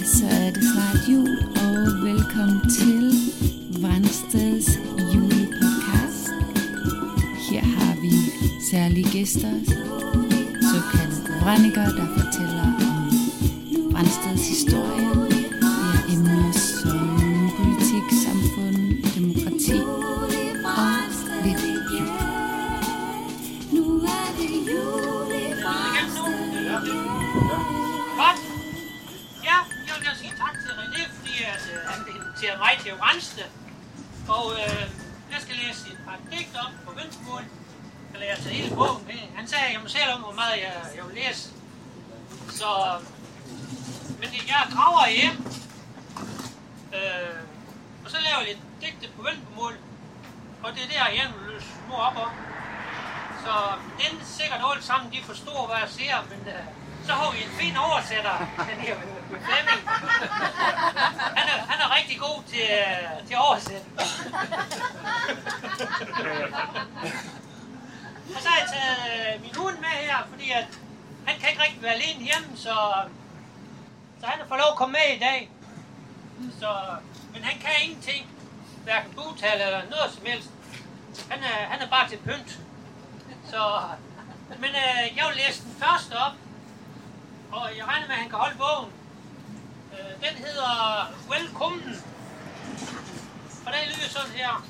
Ja, så er det snart jul, og velkommen til Vandsteds julepodcast. Her har vi særlige gæster, såkaldte vrændikere, der fortæller om Vandsteds historie. Inviteret mig til Rensted. Og øh, jeg skal læse et par digt op på venstremål. Jeg læser hele bogen. med. Han sagde, at jeg må selv om, hvor meget jeg, jeg vil læse. Så, men jeg graver hjem. Øh, og så laver jeg lidt digte på venstremål. Og det er der, jeg vil løse små op om. Så den er sikkert alle sammen, de forstår, hvad jeg siger, men øh, så har vi en fin oversætter, den her med Flemming. Han er, han er rigtig god til, uh, til at oversætte. og så har jeg taget øh, min hund med her, fordi at han kan ikke rigtig være alene hjemme, så, så han har fået lov at komme med i dag. Så, men han kan ingenting, hverken butale eller noget som helst. Han er, han er bare til pynt. Så, men øh, jeg vil læse den første op, og jeg regner med, at han kan holde bogen. Øh, den hedder Velkommen. Og den lyder sådan her.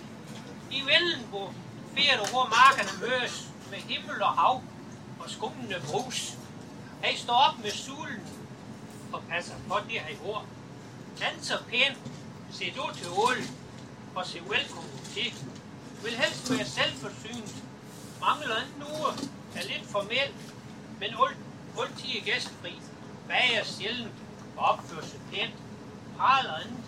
I Vellenbo firer du, hvor markerne mødes med himmel og hav og skummende brus. Hey, står op med sulen og passer på det, han ord. Danser pænt, se du til ål og se velkommen til. Vil helst være selvforsynet, mangler en uge, er lidt formel, men altid er gæstfri, bager sjældent og opfører sig pænt, praler andet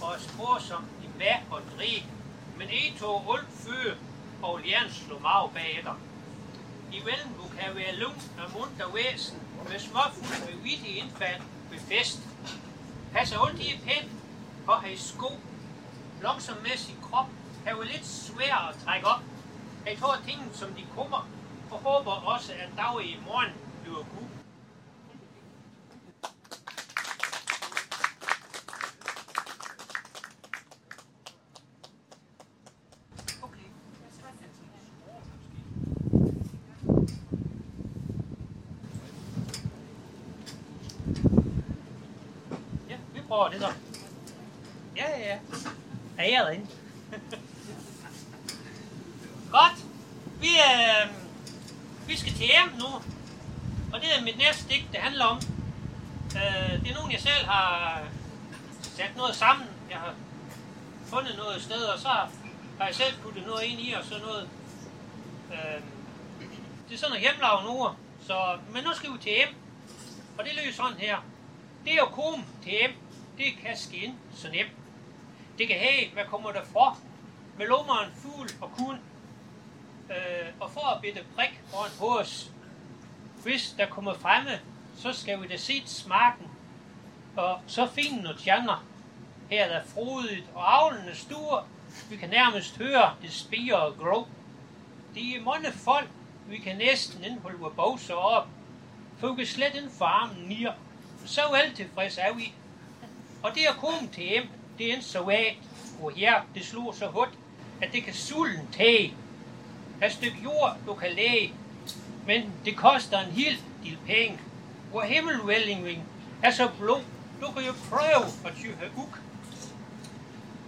og er som i mad og drik, men et tog alt før og jern gerne slå mag bagefter. I Vellenbu kan være lung og munter væsen, med småfuld med vittig indfald ved fest. Passer altid pænt og har i sko, langsomvæssig krop, er jo lidt svær at trække op. Jeg tror tingene, som de kommer, og håber også, at dag i morgen bliver god. Okay. Ja, vi prøver det så. Ja, ja, ja. Er jeg derinde? Godt. Vi, øh, vi skal til hjem nu. Og det er mit næste digt, det handler om. Øh, det er nogen, jeg selv har sat noget sammen. Jeg har fundet noget sted, og så har jeg selv puttet sådan noget. Øh, det er sådan noget hjemlavn ord. Så, men nu skal vi til hjem. Og det lyder sådan her. Det at komme til hjem, det kan ske så nemt. Det kan have, hvad kommer der fra? Med lummeren, fugl og kun. Øh, og for at bitte prik foran hos, hvis der kommer fremme, så skal vi da se smaken. Og så finde noget tjerner. Her er der frodigt, og avlen er stor. Vi kan nærmest høre det spire og gro. Det er mange folk, vi kan næsten indholde vores bogser op. For vi slet ikke farm armen nier. Så vel tilfreds er vi. Og det at komme til hjem, det er en så af, hvor her det slår så hurtigt, at det kan sulten tage. Et stykke jord, du kan læge, men det koster en hel del penge. Hvor himmelvældingen er så blå, du kan jo prøve at tyve uk.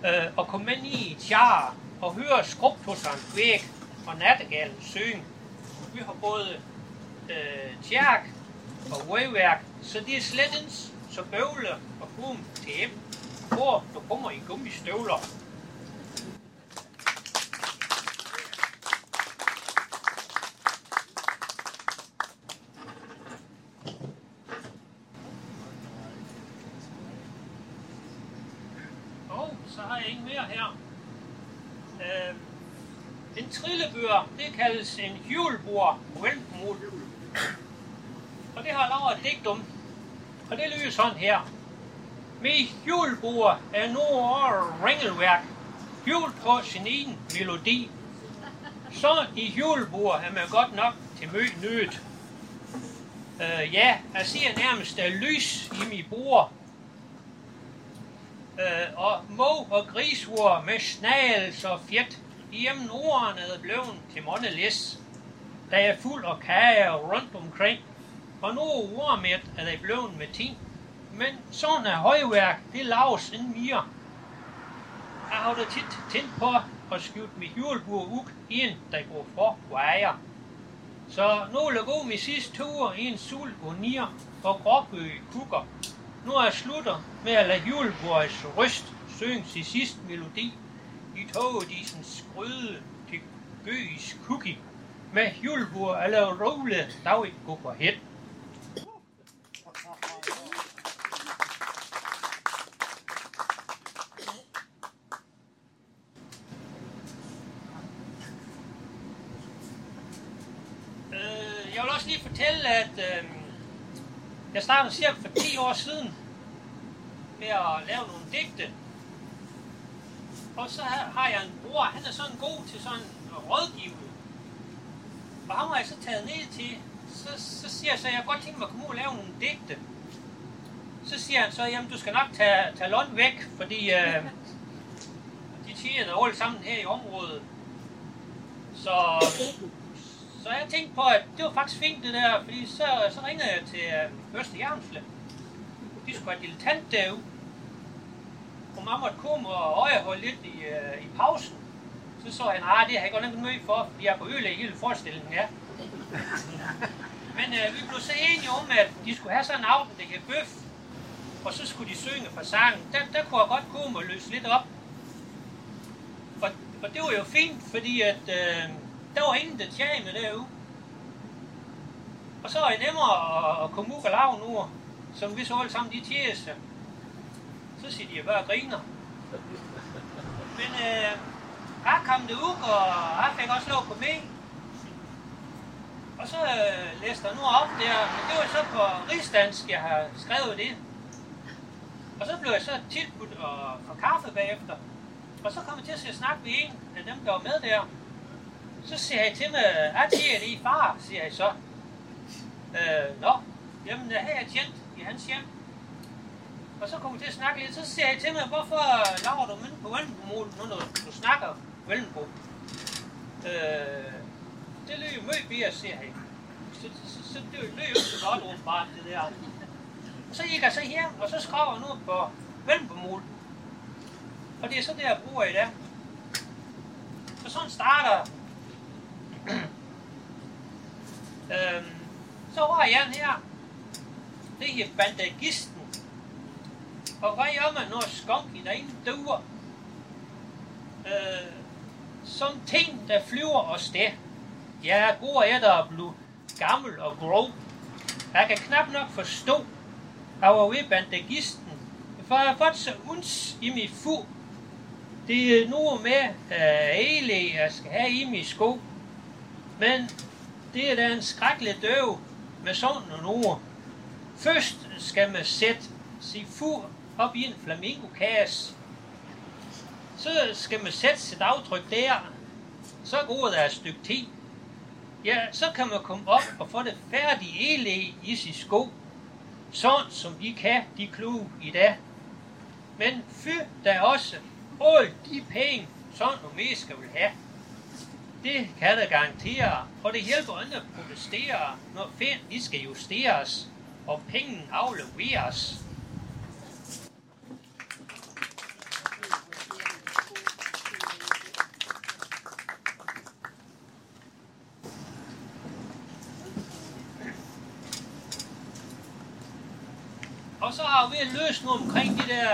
Øh, og komme ind i et jar og høre skrubtusseren væk og nattegalen synge. Vi har både øh, tjærk og vejværk, så det er slet ikke så bøvle og komme til hjem, hvor du kommer i gummistøvler. Og så har jeg en mere her. Øh, en trillebør, det kaldes en hjulbord på velkomod. Og det har lavet et digt om. Og det lyder sådan her. Med hjulbord er nord ringelværk. Hjul på sin egen melodi. Så i hjulbord er man godt nok til mø nødt. Uh, øh, ja, jeg ser nærmest der lys i mit bord. Øh, og må og grisvor med snagels og fjet. Hjemme ordene er blevet til månelæs. Der er fuld og kage rundt omkring. Og nu ordmæt er der blevet med ting. Men sådan er højværk, det laves en mere. Jeg har da tit tændt på at skyde mit julebord ud, en der går for vejer. Så nu vil jeg gå min sidste tur i en sul og nier og gråbø kukker. Nu er jeg slutter med at lade julebords ryst synge sin sidste melodi i togedisens gryde til gøs cookie med julebord eller rolig dag i på hæt. Jeg vil også lige fortælle, at øh, jeg startede cirka for 10 år siden med at lave nogle digte. Og så har jeg en bror, han er sådan god til sådan rådgivning rådgive. Og så taget ned til, så, så siger jeg så, jeg godt tænke mig at komme ud og lave nogle digte. Så siger han så, jamen du skal nok tage, tage Lund væk, fordi øh, de der alle sammen her i området. Så så jeg tænkte på, at det var faktisk fint det der, fordi så, så ringede jeg til øh, Øster Jernsle. De skulle have dilettant derude. Og mamma måtte komme og øjeholde lidt i, øh, i pausen. Så så han, nej, det har jeg godt nok mødt for, fordi jeg kunne ødelægge hele forestillingen her. Men øh, vi blev så enige om, at de skulle have sådan en aften, det kan bøf. Og så skulle de synge fra sangen. Der, der kunne jeg godt komme og løse lidt op. Og, og det var jo fint, fordi at, øh, der var ingen, der tjene derude. Og så er det nemmere at, at komme ud og lave nu, som vi så alle sammen de tjeste. Så siger de bare og griner. Men øh, jeg kom det ud, og jeg fik også lov på mig. Og så øh, læste jeg nu op der, men det var så på rigsdansk, jeg har skrevet det. Og så blev jeg så tilbudt at få kaffe bagefter. Og så kom jeg til at snakke med en af dem, der var med der. Så siger jeg til mig, jeg siger i far, siger jeg så. Øh, nå, jamen det har jeg tjent i hans hjem. Og så kom vi til at snakke lidt, så siger jeg til mig, hvorfor laver du mønt på Vellenbo-mål, når du snakker Vellenbo? Øh, det lød jo meget bedre, siger han. Så, så, så det lød jo så godt åbenbart, det der. Og så gik jeg så hjem, og så skrev jeg nu på Vellenbo-mål. Og det er så det, jeg bruger i dag. Så sådan starter øhm, så har jeg den her. Det er bandagisten. Og hvad gør man, når i derinde duer? Øh, som ting, der flyver og sted. Jeg er god efter at blive gammel og grov. Jeg kan knap nok forstå, at jeg var ved bandagisten. For jeg har fået så uns i min fu. Det er nu med uh, ele, jeg skal have i min sko. Men det er da en skrækkelig døv med sådan nogle ord. Først skal man sætte sin fu op i en flamingokasse. Så skal man sætte sit aftryk der. Så går der et stykke tid. Ja, så kan man komme op og få det færdige ele i sin sko. Sådan som de kan, de kloge i dag. Men fy der også alle de penge, sådan nogle mennesker vil have. Det kan der garantere, og det hjælper andre at protestere, når fænd de skal justeres, og penge afleveres. Og ved at løse noget omkring de der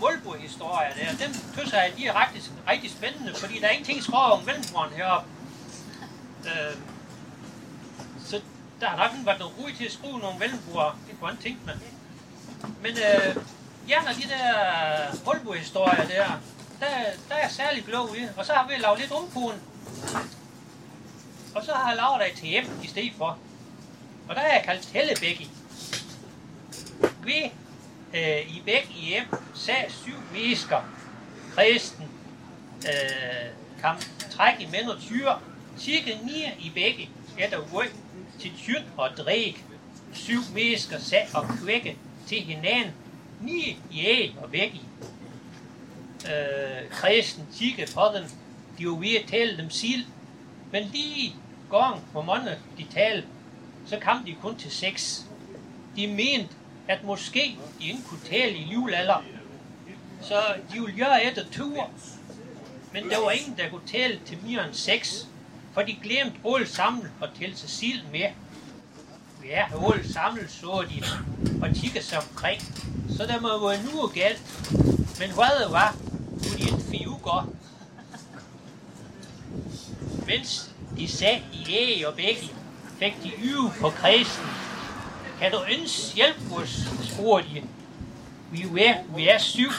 Målbo-historier der. Dem synes jeg, de er rigtig, rigtig spændende, fordi der er ingenting skrevet om Vellenbrand heroppe. Øh, så der har nok været noget ro til at skrive nogle Vellenbruger. Det kunne han tænke mig. Men øh, når de der Målbo-historier der, der, der er jeg særlig glad i. Og så har vi lavet lidt om. Og så har jeg lavet dig til hjem i stedet for. Og der er jeg kaldt Hellebækki. Vi øh, i væk i hjem sag syv mennesker. Kristen øh, kam træk i mænd og tyre. Cirka ni i begge er der til tyrt og dræk. Syv mennesker sag og kvække til hinanden. Ni i æg og væk i. øh, kristen kigge på dem. De var ved at tale dem sild, Men lige gang, hvor mange de talte, så kom de kun til seks. De mente, at måske de ikke kunne tale i livlalder, Så de ville gøre efter tur. Men der var ingen, der kunne tale til mere end seks. For de glemte alle sammen at tælle sig sild med. Ja, alle sammen så de og kiggede sig omkring. Så der må være nu og galt. Men hvad det var, kunne de ikke finde godt. Mens de sad i æg og bækken, fik de yve på kredsen. Kan du ønske hjælp os, spurgte de. Vi er, vi er syv,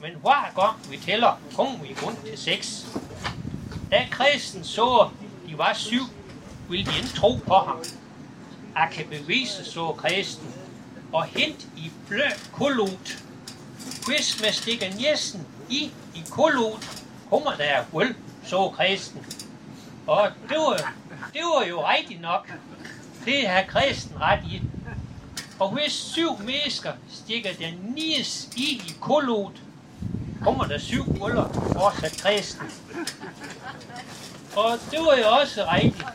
men hver gang vi tæller, kommer vi kun til seks. Da kristen så, de var syv, ville de ikke tro på ham. Jeg kan bevise, så kristen, og hent i blø kolot. Hvis man stikker næsten i i kolot, kommer der hul, så kristen. Og det var, det var jo rigtigt nok. Det har kristen ret i. Og hvis syv mennesker stikker den nies i i kulot, kommer der syv huller, fortsat kristen. Og det var jo også rigtigt.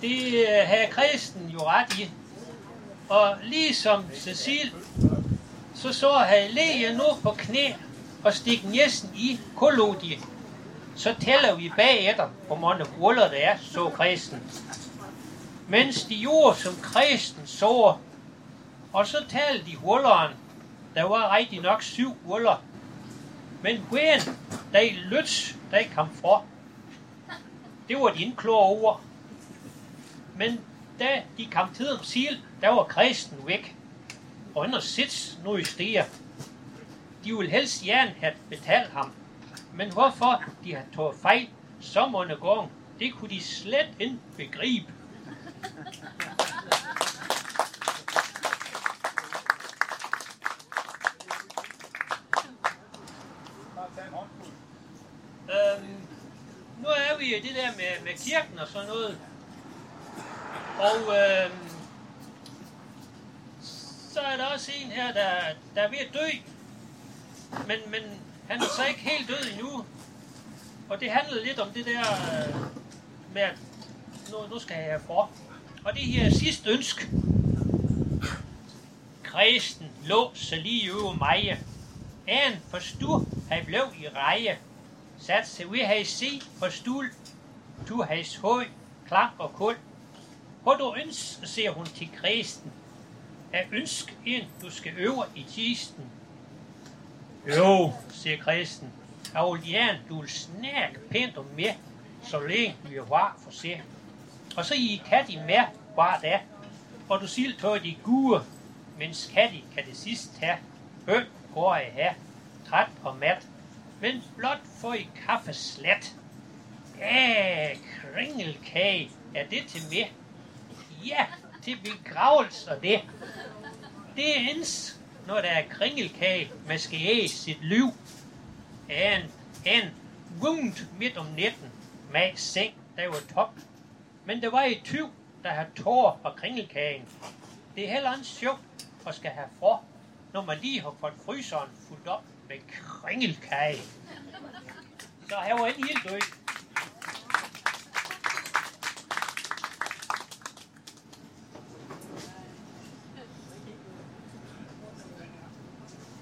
Det øh, havde kristen jo ret i. Og ligesom Cecil, så så havde lægen nu på knæ og stik næsten i kolodi. Så tæller vi bagefter, hvor mange huller der er, så kristen. Mens de gjorde som kristen så, og så talte de hulleren. Der var rigtig nok syv huller. Men when de løds, de kom fra. Det var de ikke kloge over. Men da de kom til om sil, der var kristen væk. Og han sits nu i stiger. De ville helst gerne have betalt ham. Men hvorfor de har taget fejl så mange gange, det kunne de slet ikke begribe. Øhm, nu er vi i det der med, med kirken og sådan noget. Og øh, så er der også en her, der, der er ved at dø. Men, men han er så ikke helt død endnu. Og det handler lidt om det der øh, med, at nu, nu skal jeg herfra. Og det her sidste ønske. Kristen lå så lige over mig. En forstu han blev i reje. Sat sig ved hans se på stul. Du hans høj, klang og kul. Hvor du ønsker, siger hun til kristen. at ønsk en, du skal øve i kisten. Jo, siger kristen. Jeg vil du vil snakke pænt om med, så længe vi er var for se. Og så I kan de med, bare der. Og du siger tøj de gode, mens i kan det sidst have. Bøn går jeg her, træt og mat, men blot få i kaffe slat. Ja, kringelkage, er det til med? Ja, til begravelse og det. Det er ens, når der er kringelkage, man skal æge sit liv. En, en wound midt om natten med seng, der var top. Men det var et tyv, der har tår og kringelkagen. Det er heller ikke sjovt at skal have for, når man lige har fået fryseren fuldt op med kringelkage. Så her var en helt død.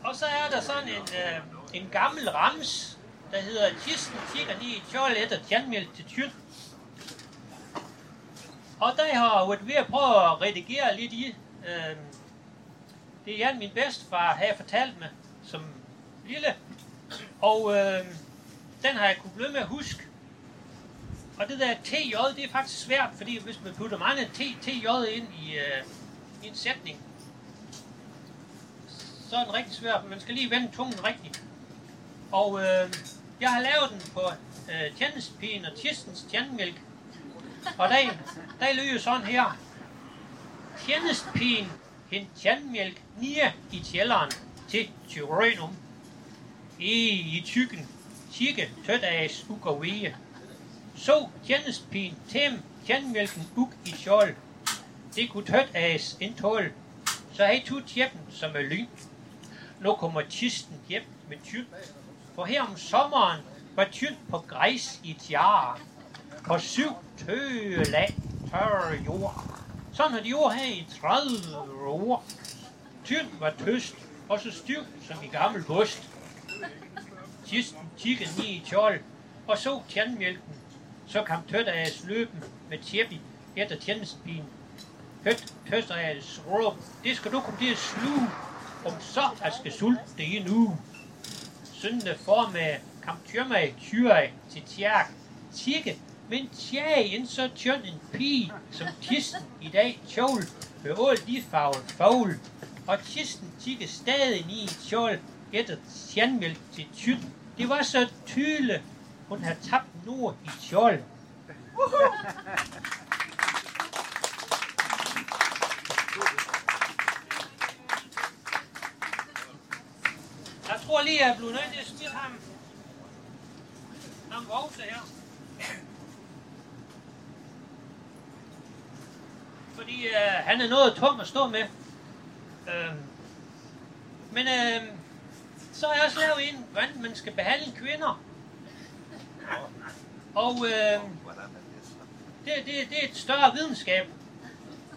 Og så er der sådan en, øh, en gammel rams, der hedder Kisten kigger lige i tjollet og tjandmælk til tynd. Og der har jeg været ved at prøve at redigere lidt i. Øh, det er Jan, min bedstefar, har fortalt mig som lille. Og øh, den har jeg kunne blive med at huske. Og det der TJ, det er faktisk svært, fordi hvis man putter mange T, TJ ind i, øh, i en sætning, så er den rigtig svær, for man skal lige vende tungen rigtigt. Og øh, jeg har lavet den på øh, tjenestepigen og Kirstens tjendemælk. Og der, der lyder sådan her. Tjenestepigen hent tjendemælk nede i tjælleren til Tyrønum. I, i tykken, tikke tødt og vige. Så tjenestepigen tem tjendemælken uk i skjold. Det kunne tødt af en. Så har I to tjeppen som er lyn. Nu kommer kisten hjem med tyk. For her om sommeren var tynd på græs i tjare. På syv tøge lag tørre jord. Sådan har de jord her i 30 år. Tynd var tøst, og så stiv som i gammel bust. Kisten kiggede ned i tjol, og så tjernmjælken. Så kom tøtteres løben med tjeppi efter tjenestepigen. Hødt tøtteres råb, det skal du komme til at sluge, om så jeg skal sulte det i nu. Søndende for kom tjørmag tyre til tjerk. Tikke, men tjagen så tynd en pige, som kisten i dag kjole med ål de farvel. Og kisten tikke stadig i kjole efter tjandmælk til tynd. Det var så tydeligt, hun havde tabt nu i kjol. Jeg tror lige, jeg blev nødt til at stille ham. Ham vokse her. Fordi øh, han er noget tung at stå med. Øh, men øh, så har jeg også lavet en, hvordan man skal behandle kvinder. Og øh, det, det, det er et større videnskab.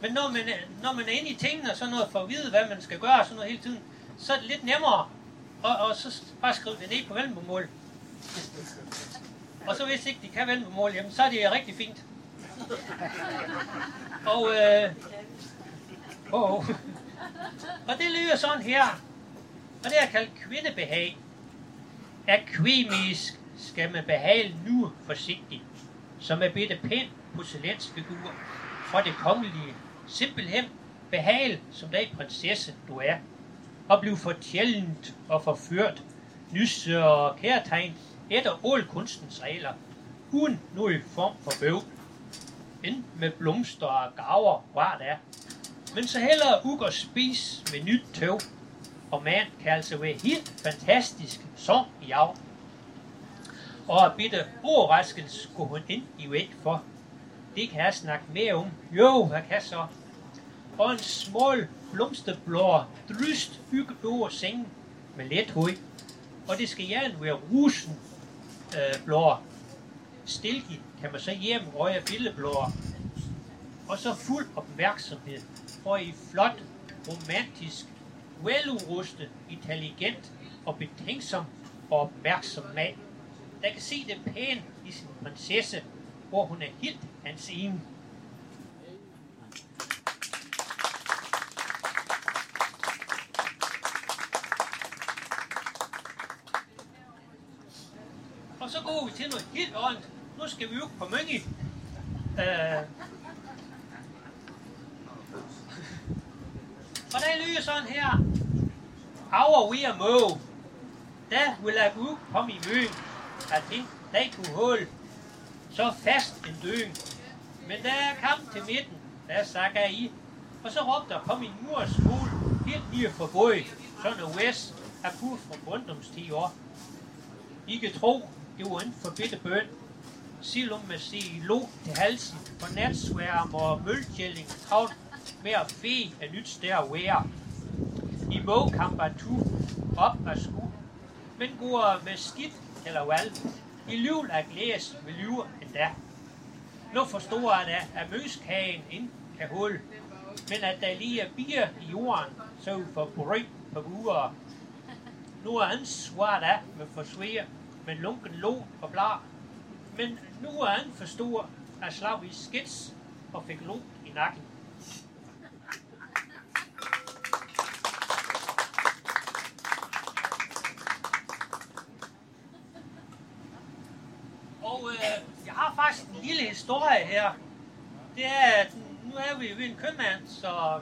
Men når man, når man er inde i tingene og sådan noget, for at vide, hvad man skal gøre og sådan noget hele tiden, så er det lidt nemmere. Og, og så bare skrive det ned på vendelbomål. Og så hvis ikke de kan vendelbomål, jamen så er det rigtig fint. Og, øh, oh, oh. og det lyder sådan her. Og det er kaldt kvindebehag. Akvemisk skal man behage nu forsigtigt, som er bitte pind porcelænsfigur fra det kongelige. Simpelthen behag, som den prinsesse du er, og blive fortjællent og forført, nys og kærtegn efter ålkunstens regler, uden nogen form for bøv. Enten med blomster og gaver, hvor det er. Men så hellere ug og spis med nyt tøv, og man kan altså være helt fantastisk som i af. Og bitte overraskelse skulle hun ind i væk for. Det kan jeg snakke mere om. Jo, hvad kan så? Og en smål blomsterblå dryst hygge over sengen med let høj. Og det skal gerne være rusen øh, blå. Stilke kan man så hjem røge billedblå. Og så fuld opmærksomhed. Og i flot, romantisk, veludrustet, intelligent og betænksom og opmærksom mand der kan se det pæne i sin prinsesse, hvor hun er helt hans ene. Og så går vi til noget helt andet. Nu skal vi jo på Mønge. Øh. Og der lyder sådan her. Our we are move. Der vil jeg ud komme i møn at hende, dag kunne holde så fast en døen. Men da jeg kom til midten, der sakker jeg i, og så råbte der kom en mors skole helt lige for bøj, sådan en west af pur fra Brøndums 10 år. I kan tro, det var en forbitte bøn. Silum med lo til halsen, for natsværm og mølkjælling travlt med at fe af nyt stær være. I må kamper op og sku, men går med skidt eller valg. I livet er glæs vil lyve endda. Nu forstår jeg da, at møskagen ind kan hul, men at der lige er bier i jorden, så vi får bryg på uger. Nu er hans svar da med forsvær, med lunken lå og blar. Men nu er han for stor at slag i skits og fik lån i nakken. Og øh, jeg har faktisk en lille historie her. Det er, at nu er vi ved en købmand, så...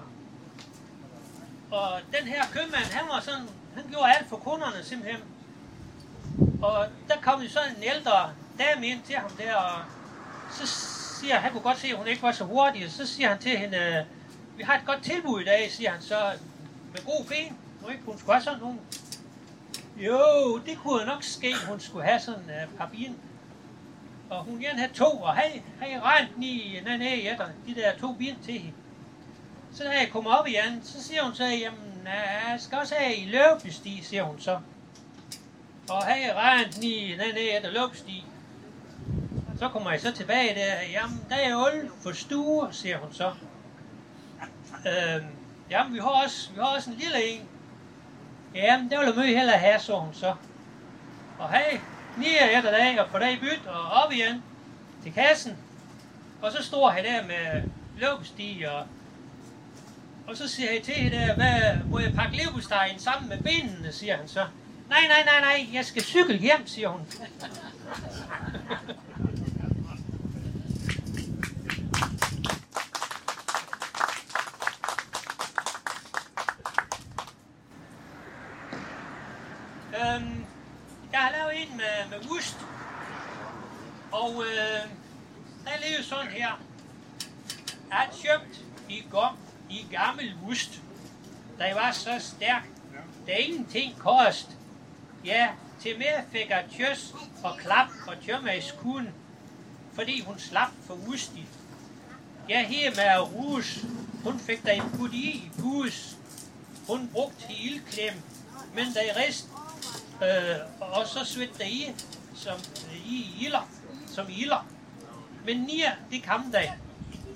Og den her købmand, han var sådan... Han gjorde alt for kunderne simpelthen. Og der kom jo sådan en ældre dame ind til ham der, og så siger han, kunne godt se, at hun ikke var så hurtig, og så siger han til hende, øh, vi har et godt tilbud i dag, siger han så, med god fen. Nu ikke, hun skulle have sådan nogle. Jo, det kunne nok ske, hun skulle have sådan en uh, papir. Og hun gerne have to, og hey, hey, rent ni, nej, nej, efter de der to biler til hende. Så da jeg kommer op igen, så siger hun så, jamen, jeg skal også have i løbesti, siger hun så. Og hey, rent ni den ned efter løbesti. Så kommer jeg så tilbage der. Jamen, der er øl for stue, siger hun så. Øhm, jamen, vi har, også, vi har også en lille en. Jamen, det vil jeg møde hellere have, så hun så. Og hey, ni efter dag, og på dag byt, og op igen til kassen. Og så står han der med lukkesti, og, og så siger jeg til hende der, hvad, må jeg pakke leverpostejen sammen med benene, siger han så. Nej, nej, nej, nej, jeg skal cykle hjem, siger hun. øhm, jeg har lavet ost, og øh, der ligger sådan her. Jeg har købt i, gom, i gammel ost, der var så stærk, der ingenting kost. Ja, til mere fik jeg tjøs og klap og tjømme i skuden, fordi hun slap for ustig. Ja, her med rus, hun fik der en put i i bus. Hun brugte til ildklem, men der i rest, øh, og så svedt der i, Øh, som i ilder, som ilder. Men nier, det kom der,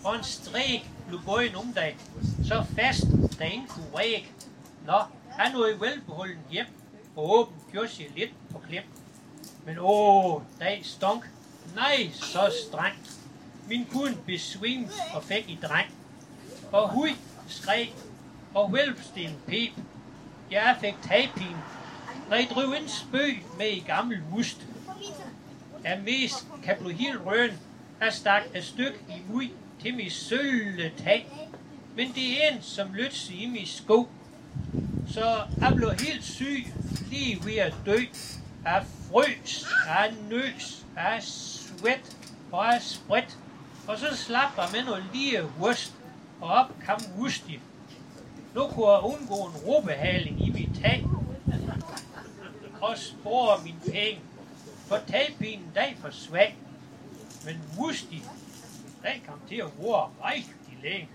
og en stræk blev bøjen om dag, så fast, der ingen kunne ræk. Nå, han nåede velbeholden hjem, og åben gjorde sig lidt på klem. Men åh, dag stonk. Nej, så strengt. Min kun besvimt og fik i dreng. Og hui skreg, og vælvsten pep. Jeg fik tagpin, når I drev en spøg med i gammel must er mest kan blive helt røn, er stak et stykke i mui til min sølle tag. Men det er en, som lød i min sko. Så jeg blev helt syg, lige ved at dø. Jeg frøs, jeg nøs, jeg sweat og jeg sprit. Og så slap jeg med noget lige worst, og op kom Wusti. Nu kunne jeg undgå en råbehaling i mit tag. Og spore min penge. For tagpinen, der for svag. Men Wusti, den kom til at roe rigtig længe.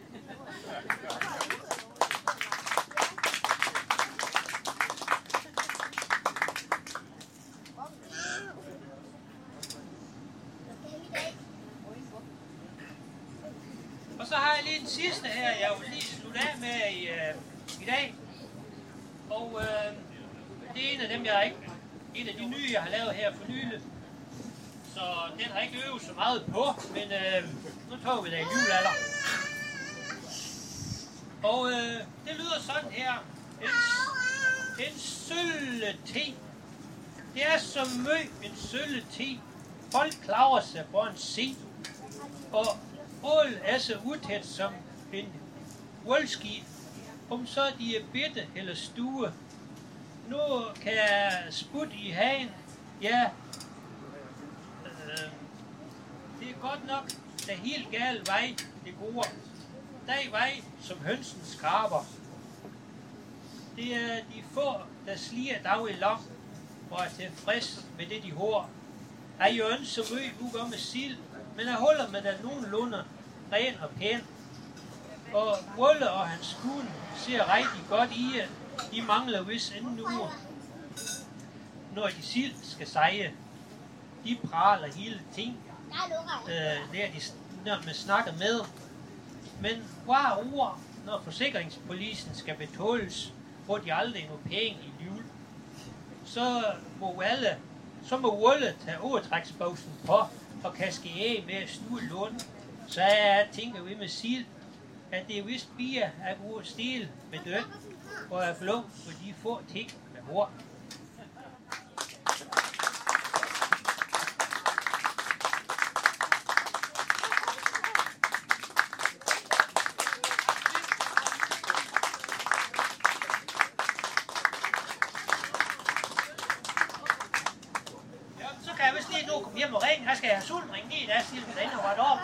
Og så har jeg lige den sidste her, jeg vil lige slutte af med i, øh, i dag. Og øh, det er en af dem, jeg ikke, et af de nye, jeg har lavet her for nylig. Så den har jeg ikke øvet så meget på, men øh, nu tager vi det i julealder. Og øh, det lyder sådan her. En, en sølle te. Det er som mø en sølle te. Folk klarer sig på en se. Og ål er så utæt som en voldski. Om så de er bitte eller stue. Nu kan jeg sputte i hagen. Ja, øh, det er godt nok der helt gal vej, det går. Der er vej, som hønsen skraber. Det er de få, der sliger dag i lam, og er tilfreds med det, de har. Jeg jo ikke så nu uger med sild, men jeg holder med den nogenlunde ren og pæn. Og Wolle og hans kone ser rigtig godt i, de mangler vist anden nu, når de sild skal seje, De praler hele ting, øh, der de, når man snakker med. Men hver ord, når forsikringspolisen skal betales, får de aldrig nogle penge i jul. Så må alle, så må Wolle tage overtræksboksen på og kaske af med at snue lån. Så jeg tænker vi med sild, at det er vist bier at gå stil med død og er flå for de få ting med hår. Jeg vist lige nu komme. Jeg skal have sultring lige, i dag, siger, den er ret op.